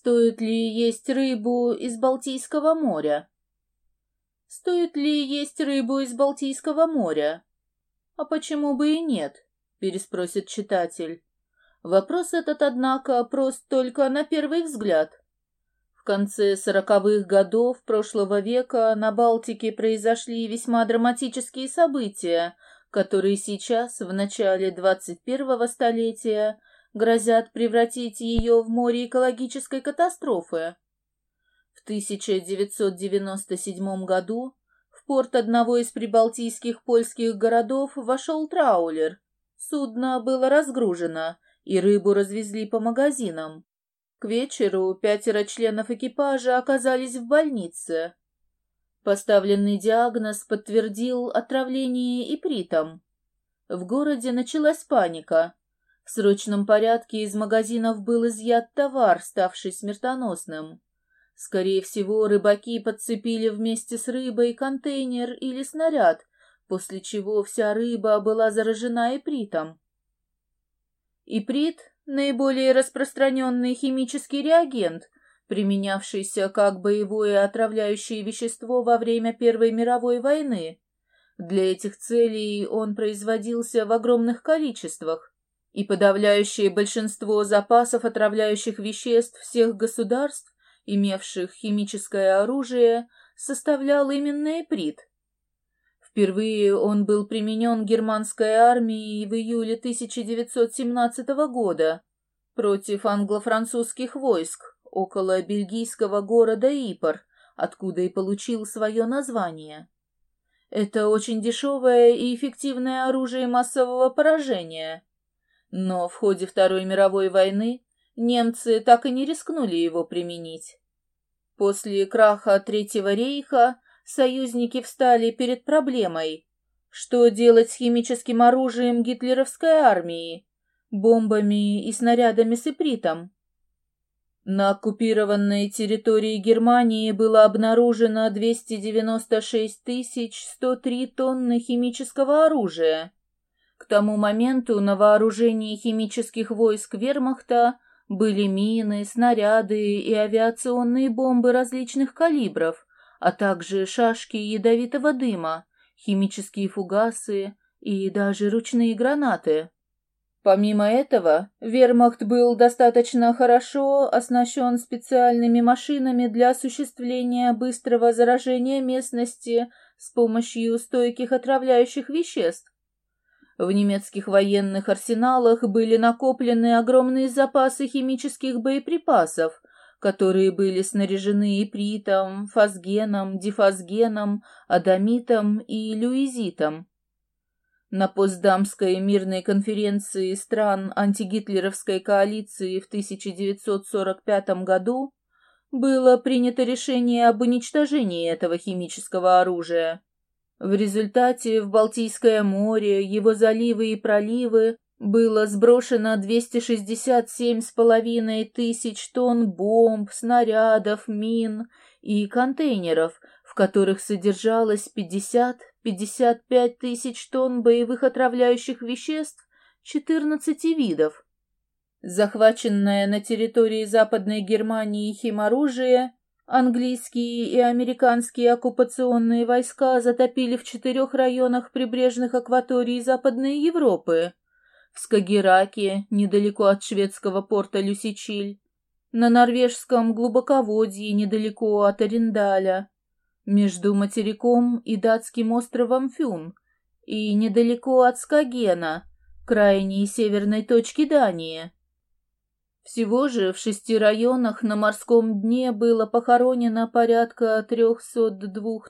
Стоит ли есть рыбу из Балтийского моря? Стоит ли есть рыбу из Балтийского моря? А почему бы и нет? Переспросит читатель. Вопрос этот, однако, прост только на первый взгляд. В конце сороковых годов прошлого века на Балтике произошли весьма драматические события, которые сейчас, в начале 21-го столетия, грозят превратить ее в море экологической катастрофы. В 1997 году в порт одного из прибалтийских польских городов вошел траулер. Судно было разгружено, и рыбу развезли по магазинам. К вечеру пятеро членов экипажа оказались в больнице. Поставленный диагноз подтвердил отравление ипритом. В городе началась паника. В срочном порядке из магазинов был изъят товар, ставший смертоносным. Скорее всего, рыбаки подцепили вместе с рыбой контейнер или снаряд, после чего вся рыба была заражена ипритом. Иприт – наиболее распространенный химический реагент, применявшийся как боевое отравляющее вещество во время Первой мировой войны. Для этих целей он производился в огромных количествах и подавляющее большинство запасов отравляющих веществ всех государств, имевших химическое оружие, составлял именно иприт. Впервые он был применен германской армией в июле 1917 года против англо-французских войск около бельгийского города Ипор, откуда и получил свое название. Это очень дешевое и эффективное оружие массового поражения – но в ходе Второй мировой войны немцы так и не рискнули его применить. После краха Третьего рейха союзники встали перед проблемой, что делать с химическим оружием гитлеровской армии, бомбами и снарядами с ипритом. На оккупированной территории Германии было обнаружено 296 103 тонны химического оружия, к тому моменту на вооружении химических войск вермахта были мины, снаряды и авиационные бомбы различных калибров, а также шашки ядовитого дыма, химические фугасы и даже ручные гранаты. Помимо этого, вермахт был достаточно хорошо оснащен специальными машинами для осуществления быстрого заражения местности с помощью стойких отравляющих веществ, в немецких военных арсеналах были накоплены огромные запасы химических боеприпасов, которые были снаряжены ипритом, фосгеном, дифосгеном, адамитом и люизитом. На Постдамской мирной конференции стран антигитлеровской коалиции в 1945 году было принято решение об уничтожении этого химического оружия. В результате в Балтийское море, его заливы и проливы было сброшено 267,5 тысяч тонн бомб, снарядов, мин и контейнеров, в которых содержалось 50-55 тысяч тонн боевых отравляющих веществ 14 видов. Захваченное на территории Западной Германии химоружие Английские и американские оккупационные войска затопили в четырех районах прибрежных акваторий Западной Европы. В Скагераке, недалеко от шведского порта Люсичиль, на норвежском глубоководье, недалеко от Арендаля, между материком и датским островом Фюн и недалеко от Скагена, крайней северной точки Дании. Всего же в шести районах на морском дне было похоронено порядка 302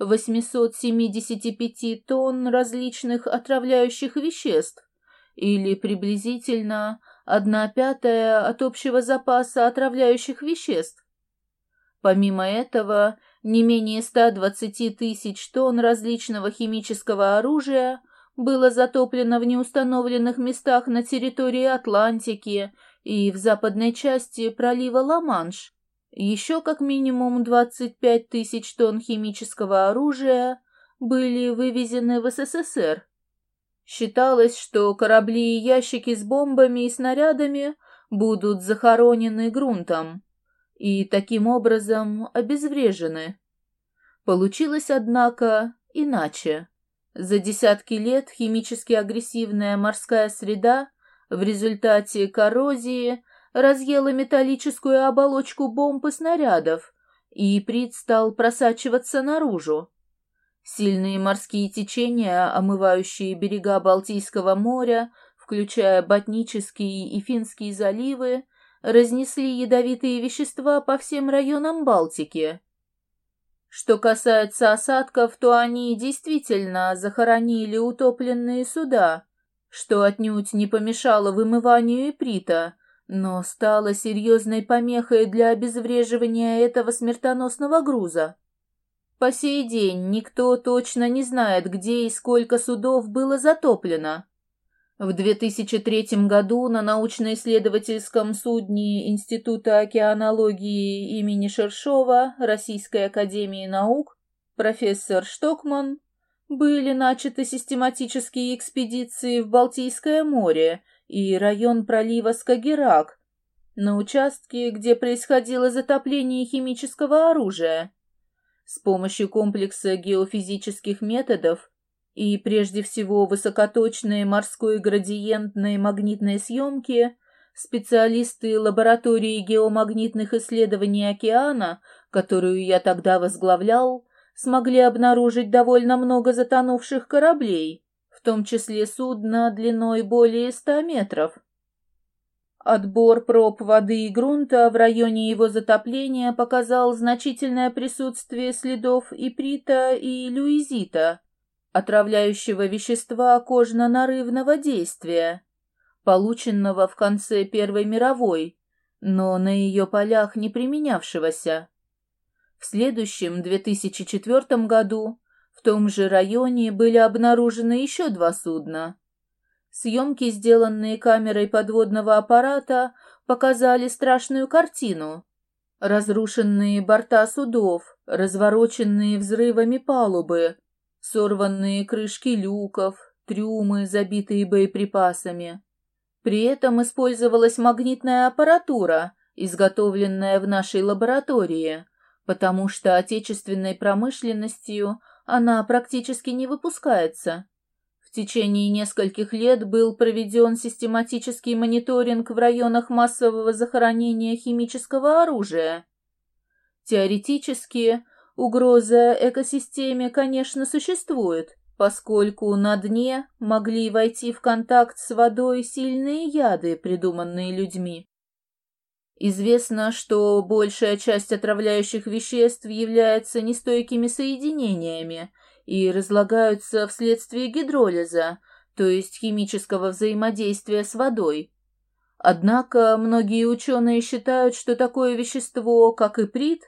875 тонн различных отравляющих веществ, или приблизительно одна пятая от общего запаса отравляющих веществ. Помимо этого, не менее 120 тысяч тонн различного химического оружия было затоплено в неустановленных местах на территории Атлантики, и в западной части пролива Ла-Манш. Еще как минимум 25 тысяч тонн химического оружия были вывезены в СССР. Считалось, что корабли и ящики с бомбами и снарядами будут захоронены грунтом и таким образом обезврежены. Получилось, однако, иначе. За десятки лет химически агрессивная морская среда в результате коррозии разъела металлическую оболочку бомб и снарядов, и иприт стал просачиваться наружу. Сильные морские течения, омывающие берега Балтийского моря, включая Ботнические и Финские заливы, разнесли ядовитые вещества по всем районам Балтики. Что касается осадков, то они действительно захоронили утопленные суда, что отнюдь не помешало вымыванию иприта, но стало серьезной помехой для обезвреживания этого смертоносного груза. По сей день никто точно не знает, где и сколько судов было затоплено. В 2003 году на научно-исследовательском судне Института океанологии имени Шершова Российской академии наук профессор Штокман были начаты систематические экспедиции в Балтийское море и район пролива Скагерак, на участке, где происходило затопление химического оружия. С помощью комплекса геофизических методов и прежде всего высокоточной морской градиентной магнитной съемки специалисты лаборатории геомагнитных исследований океана, которую я тогда возглавлял, смогли обнаружить довольно много затонувших кораблей, в том числе судна длиной более ста метров. Отбор проб воды и грунта в районе его затопления показал значительное присутствие следов иприта и люизита, отравляющего вещества кожно-нарывного действия, полученного в конце Первой мировой, но на ее полях не применявшегося. В следующем, 2004 году, в том же районе были обнаружены еще два судна. Съемки, сделанные камерой подводного аппарата, показали страшную картину. Разрушенные борта судов, развороченные взрывами палубы, сорванные крышки люков, трюмы, забитые боеприпасами. При этом использовалась магнитная аппаратура, изготовленная в нашей лаборатории, потому что отечественной промышленностью она практически не выпускается. В течение нескольких лет был проведен систематический мониторинг в районах массового захоронения химического оружия. Теоретически, Угроза экосистеме, конечно, существует, поскольку на дне могли войти в контакт с водой сильные яды, придуманные людьми. Известно, что большая часть отравляющих веществ является нестойкими соединениями и разлагаются вследствие гидролиза, то есть химического взаимодействия с водой. Однако многие ученые считают, что такое вещество, как иприт,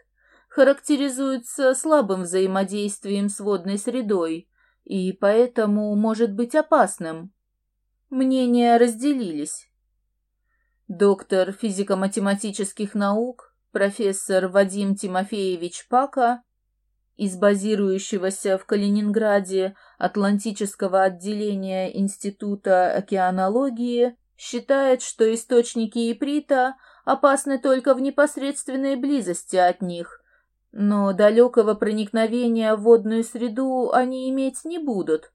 характеризуется слабым взаимодействием с водной средой и поэтому может быть опасным. Мнения разделились. Доктор физико-математических наук, профессор Вадим Тимофеевич Пака, из базирующегося в Калининграде Атлантического отделения Института океанологии, считает, что источники иприта опасны только в непосредственной близости от них, но далекого проникновения в водную среду они иметь не будут.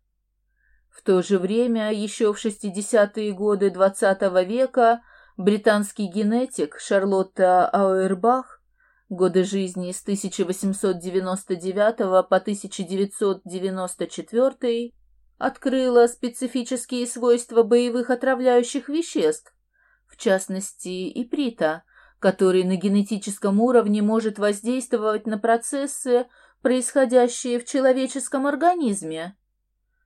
В то же время, еще в 60-е годы XX века, британский генетик Шарлотта Ауэрбах, годы жизни с 1899 по 1994, открыла специфические свойства боевых отравляющих веществ, в частности, иприта – который на генетическом уровне может воздействовать на процессы, происходящие в человеческом организме.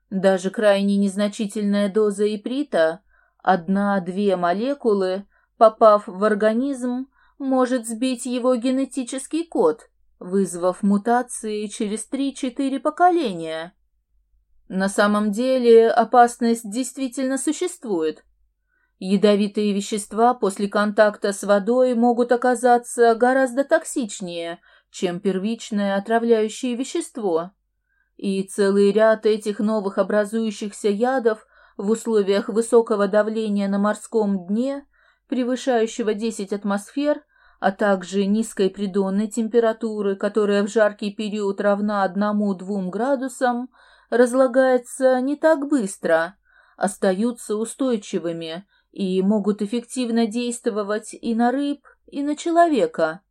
Даже крайне незначительная доза иприта, одна-две молекулы, попав в организм, может сбить его генетический код, вызвав мутации через 3-4 поколения. На самом деле опасность действительно существует, Ядовитые вещества после контакта с водой могут оказаться гораздо токсичнее, чем первичное отравляющее вещество. И целый ряд этих новых образующихся ядов в условиях высокого давления на морском дне превышающего 10 атмосфер, а также низкой придонной температуры, которая в жаркий период равна 1-2 градусам, разлагается не так быстро, остаются устойчивыми и могут эффективно действовать и на рыб, и на человека.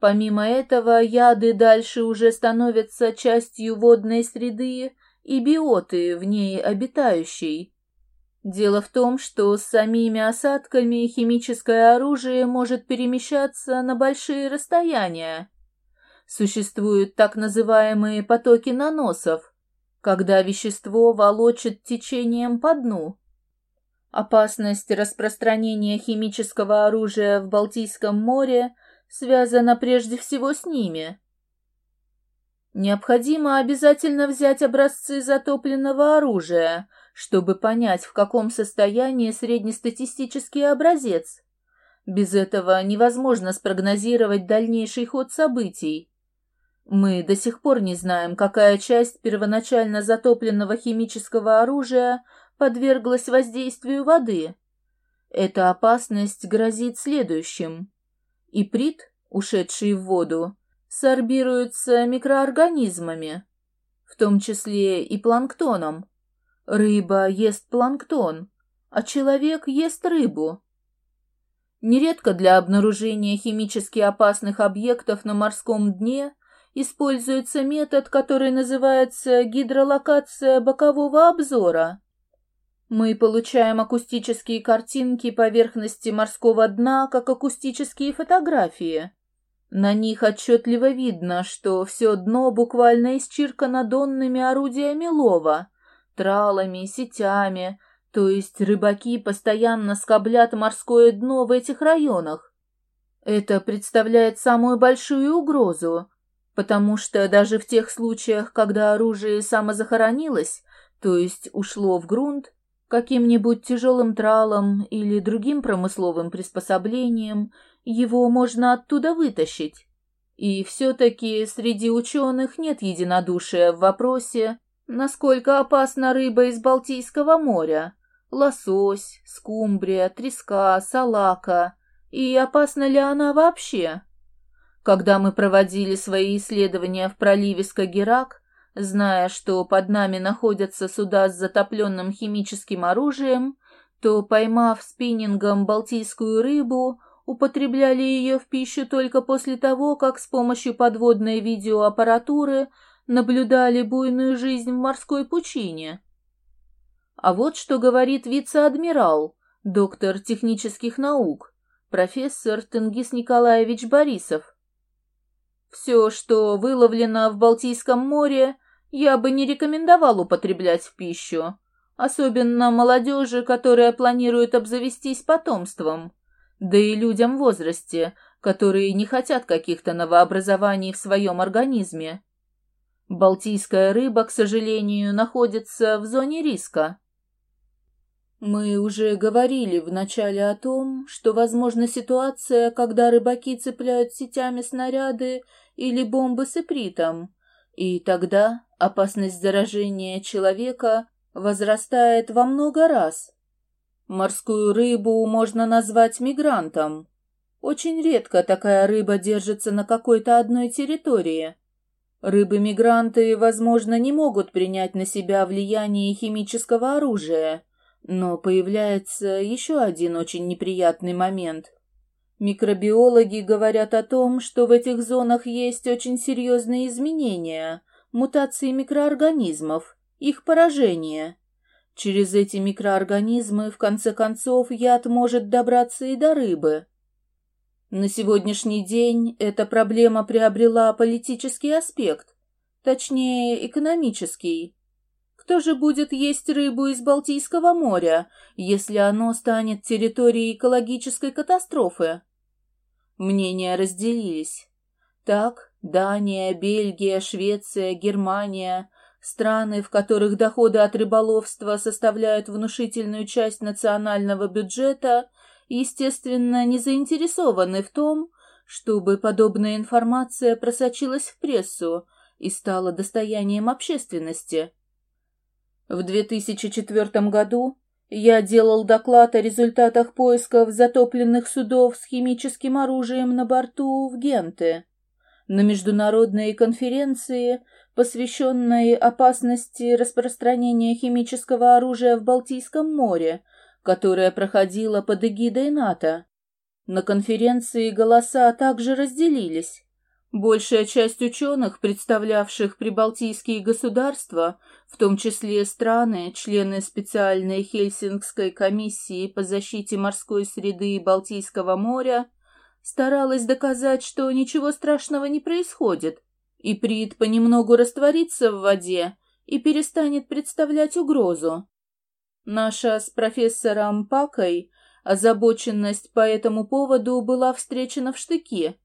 Помимо этого, яды дальше уже становятся частью водной среды и биоты в ней обитающей. Дело в том, что с самими осадками химическое оружие может перемещаться на большие расстояния. Существуют так называемые потоки наносов, когда вещество волочит течением по дну. Опасность распространения химического оружия в Балтийском море связана прежде всего с ними. Необходимо обязательно взять образцы затопленного оружия, чтобы понять, в каком состоянии среднестатистический образец. Без этого невозможно спрогнозировать дальнейший ход событий. Мы до сих пор не знаем, какая часть первоначально затопленного химического оружия подверглась воздействию воды. Эта опасность грозит следующим. Иприт, ушедший в воду, сорбируется микроорганизмами, в том числе и планктоном. Рыба ест планктон, а человек ест рыбу. Нередко для обнаружения химически опасных объектов на морском дне используется метод, который называется гидролокация бокового обзора. Мы получаем акустические картинки поверхности морского дна как акустические фотографии. На них отчетливо видно, что все дно буквально исчиркано донными орудиями лова, тралами, сетями, то есть рыбаки постоянно скоблят морское дно в этих районах. Это представляет самую большую угрозу, потому что даже в тех случаях, когда оружие самозахоронилось, то есть ушло в грунт, каким-нибудь тяжелым тралом или другим промысловым приспособлением, его можно оттуда вытащить. И все-таки среди ученых нет единодушия в вопросе, насколько опасна рыба из Балтийского моря, лосось, скумбрия, треска, салака, и опасна ли она вообще. Когда мы проводили свои исследования в проливе Скагерак, Зная, что под нами находятся суда с затопленным химическим оружием, то, поймав спиннингом балтийскую рыбу, употребляли ее в пищу только после того, как с помощью подводной видеоаппаратуры наблюдали буйную жизнь в морской пучине. А вот что говорит вице-адмирал, доктор технических наук, профессор Тенгиз Николаевич Борисов. Все, что выловлено в Балтийском море, я бы не рекомендовал употреблять в пищу, особенно молодежи, которая планирует обзавестись потомством, да и людям в возрасте, которые не хотят каких-то новообразований в своем организме. Балтийская рыба, к сожалению, находится в зоне риска. Мы уже говорили вначале о том, что возможна ситуация, когда рыбаки цепляют сетями снаряды или бомбы с ипритом, и тогда опасность заражения человека возрастает во много раз. Морскую рыбу можно назвать мигрантом. Очень редко такая рыба держится на какой-то одной территории. Рыбы-мигранты, возможно, не могут принять на себя влияние химического оружия, но появляется еще один очень неприятный момент. Микробиологи говорят о том, что в этих зонах есть очень серьезные изменения, мутации микроорганизмов, их поражение. Через эти микроорганизмы, в конце концов, яд может добраться и до рыбы. На сегодняшний день эта проблема приобрела политический аспект, точнее, экономический. Кто же будет есть рыбу из Балтийского моря, если оно станет территорией экологической катастрофы? Мнения разделились. Так, Дания, Бельгия, Швеция, Германия – страны, в которых доходы от рыболовства составляют внушительную часть национального бюджета, естественно, не заинтересованы в том, чтобы подобная информация просочилась в прессу и стала достоянием общественности. В 2004 году Я делал доклад о результатах поисков затопленных судов с химическим оружием на борту в Генте. На международной конференции, посвященной опасности распространения химического оружия в Балтийском море, которая проходила под эгидой НАТО. На конференции голоса также разделились. Большая часть ученых, представлявших прибалтийские государства, в том числе страны, члены специальной Хельсингской комиссии по защите морской среды и Балтийского моря, старалась доказать, что ничего страшного не происходит, и Прит понемногу растворится в воде и перестанет представлять угрозу. Наша с профессором Пакой озабоченность по этому поводу была встречена в штыки –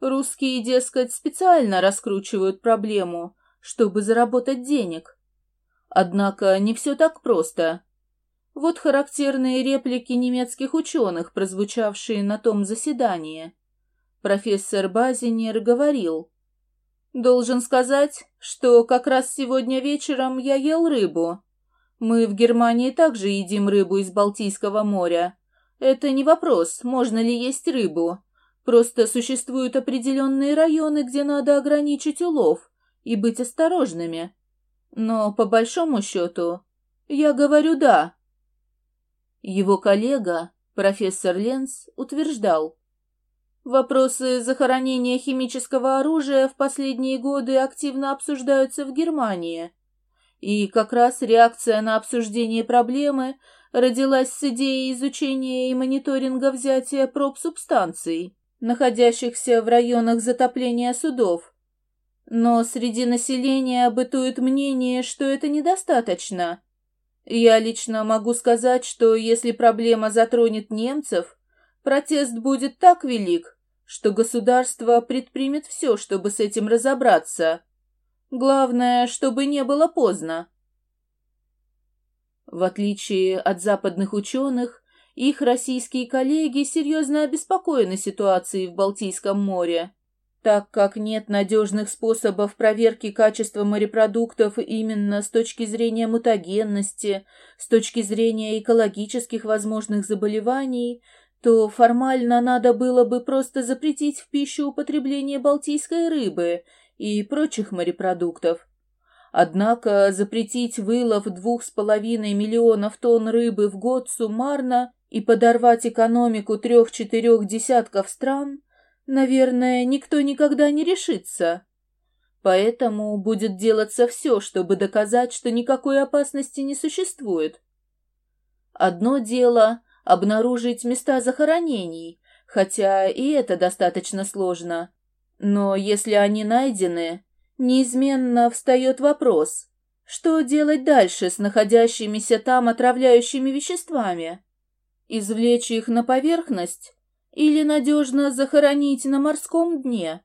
Русские, дескать, специально раскручивают проблему, чтобы заработать денег. Однако не все так просто. Вот характерные реплики немецких ученых, прозвучавшие на том заседании. Профессор Базинер говорил, «Должен сказать, что как раз сегодня вечером я ел рыбу. Мы в Германии также едим рыбу из Балтийского моря. Это не вопрос, можно ли есть рыбу. Просто существуют определенные районы, где надо ограничить улов и быть осторожными. Но, по большому счету, я говорю «да». Его коллега, профессор Ленц, утверждал, Вопросы захоронения химического оружия в последние годы активно обсуждаются в Германии. И как раз реакция на обсуждение проблемы родилась с идеей изучения и мониторинга взятия проб субстанций находящихся в районах затопления судов. Но среди населения бытует мнение, что это недостаточно. Я лично могу сказать, что если проблема затронет немцев, протест будет так велик, что государство предпримет все, чтобы с этим разобраться. Главное, чтобы не было поздно. В отличие от западных ученых, их российские коллеги серьезно обеспокоены ситуацией в Балтийском море, так как нет надежных способов проверки качества морепродуктов именно с точки зрения мутагенности, с точки зрения экологических возможных заболеваний, то формально надо было бы просто запретить в пищу употребление балтийской рыбы и прочих морепродуктов. Однако запретить вылов двух с половиной миллионов тонн рыбы в год суммарно и подорвать экономику трех-четырех десятков стран, наверное, никто никогда не решится. Поэтому будет делаться все, чтобы доказать, что никакой опасности не существует. Одно дело — обнаружить места захоронений, хотя и это достаточно сложно. Но если они найдены, неизменно встает вопрос, что делать дальше с находящимися там отравляющими веществами? Извлечь их на поверхность или надежно захоронить на морском дне?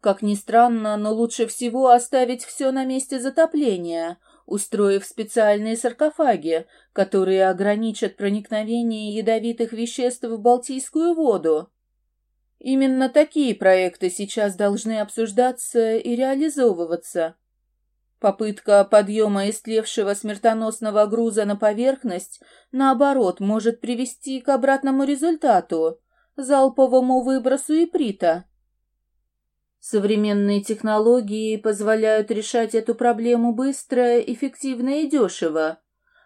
Как ни странно, но лучше всего оставить все на месте затопления, устроив специальные саркофаги, которые ограничат проникновение ядовитых веществ в Балтийскую воду. Именно такие проекты сейчас должны обсуждаться и реализовываться. Попытка подъема истлевшего смертоносного груза на поверхность, наоборот, может привести к обратному результату – залповому выбросу иприта. Современные технологии позволяют решать эту проблему быстро, эффективно и дешево.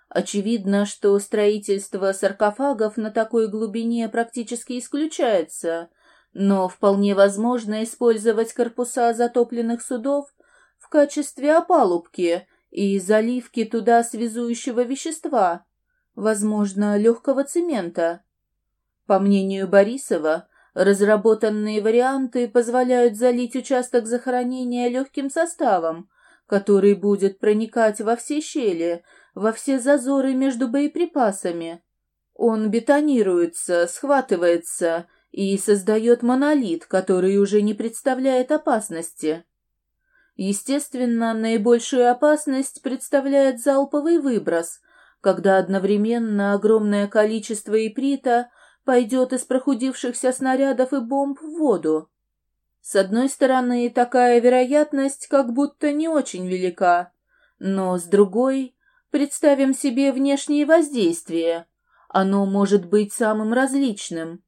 Очевидно, что строительство саркофагов на такой глубине практически исключается, но вполне возможно использовать корпуса затопленных судов в качестве опалубки и заливки туда связующего вещества, возможно, легкого цемента. По мнению Борисова, разработанные варианты позволяют залить участок захоронения легким составом, который будет проникать во все щели, во все зазоры между боеприпасами. Он бетонируется, схватывается и создает монолит, который уже не представляет опасности. Естественно, наибольшую опасность представляет залповый выброс, когда одновременно огромное количество иприта пойдет из прохудившихся снарядов и бомб в воду. С одной стороны, такая вероятность как будто не очень велика, но с другой, Представим себе внешние воздействия. Оно может быть самым различным.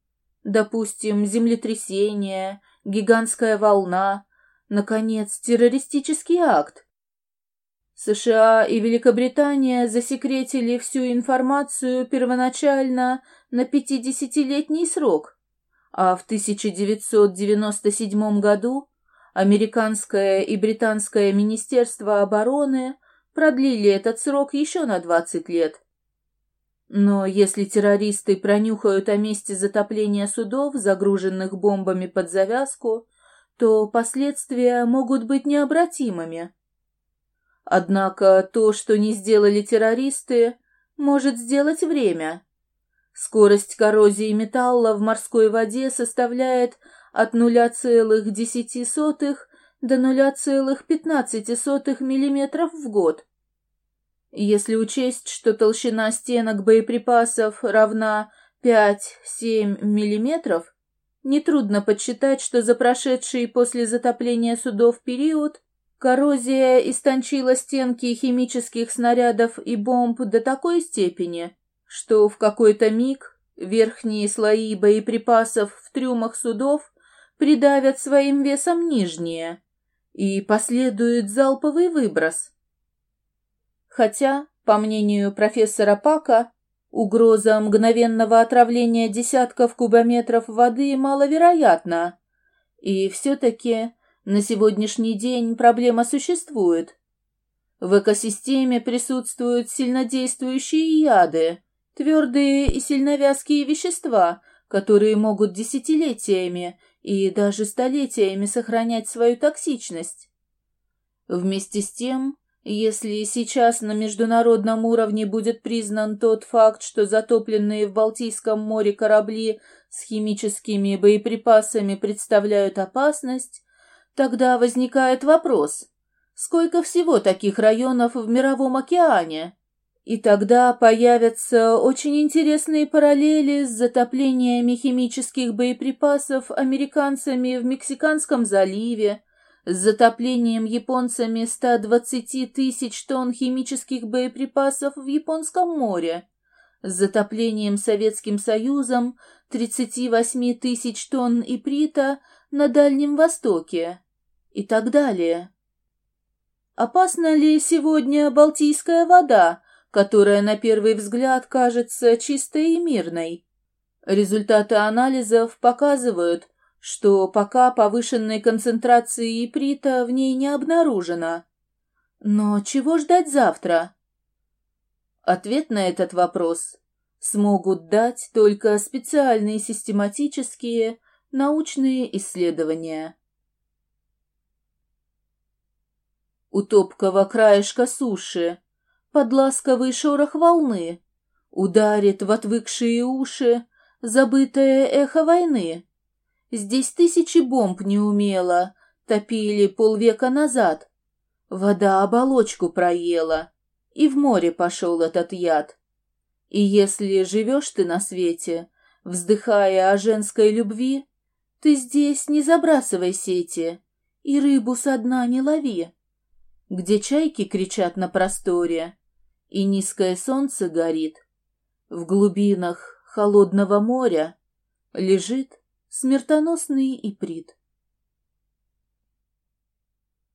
Допустим, землетрясение, гигантская волна, наконец, террористический акт. США и Великобритания засекретили всю информацию первоначально на 50-летний срок, а в 1997 году американское и британское министерство обороны продлили этот срок еще на 20 лет. Но если террористы пронюхают о месте затопления судов, загруженных бомбами под завязку, то последствия могут быть необратимыми. Однако то, что не сделали террористы, может сделать время. Скорость коррозии металла в морской воде составляет от 0,10 до 0,15 мм в год. Если учесть, что толщина стенок боеприпасов равна 5-7 мм, нетрудно подсчитать, что за прошедший после затопления судов период Коррозия истончила стенки химических снарядов и бомб до такой степени, что в какой-то миг верхние слои боеприпасов в трюмах судов придавят своим весом нижние, и последует залповый выброс. Хотя, по мнению профессора Пака, угроза мгновенного отравления десятков кубометров воды маловероятна, и все-таки на сегодняшний день проблема существует. В экосистеме присутствуют сильнодействующие яды, твердые и сильновязкие вещества, которые могут десятилетиями и даже столетиями сохранять свою токсичность. Вместе с тем, если сейчас на международном уровне будет признан тот факт, что затопленные в Балтийском море корабли с химическими боеприпасами представляют опасность, Тогда возникает вопрос, сколько всего таких районов в Мировом океане? И тогда появятся очень интересные параллели с затоплениями химических боеприпасов американцами в Мексиканском заливе, с затоплением японцами 120 тысяч тонн химических боеприпасов в Японском море, с затоплением Советским Союзом 38 тысяч тонн иприта на Дальнем Востоке и так далее. Опасна ли сегодня Балтийская вода, которая на первый взгляд кажется чистой и мирной? Результаты анализов показывают, что пока повышенной концентрации иприта в ней не обнаружено. Но чего ждать завтра? Ответ на этот вопрос смогут дать только специальные систематические научные исследования. У топкого краешка суши под ласковый шорох волны ударит в отвыкшие уши забытое эхо войны. Здесь тысячи бомб неумело топили полвека назад. Вода оболочку проела, и в море пошел этот яд. И если живешь ты на свете, вздыхая о женской любви, ты здесь не забрасывай сети и рыбу со дна не лови где чайки кричат на просторе, и низкое солнце горит. В глубинах холодного моря лежит смертоносный иприт.